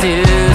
to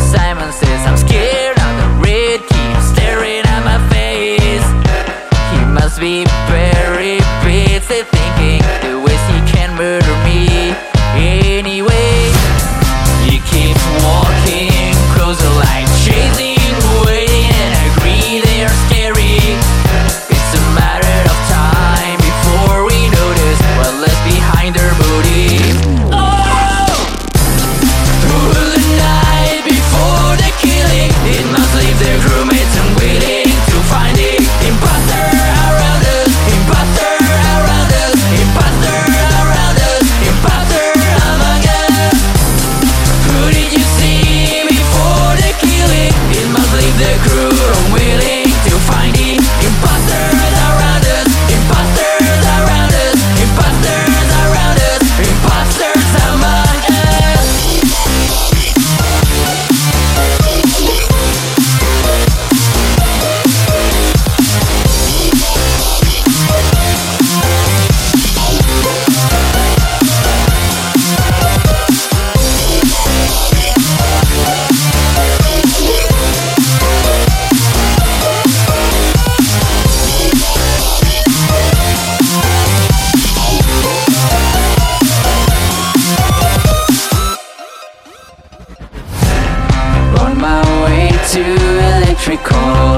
theatrical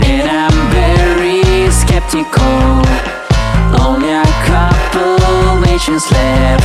Then I'm very skeptical. Only a couple nations left.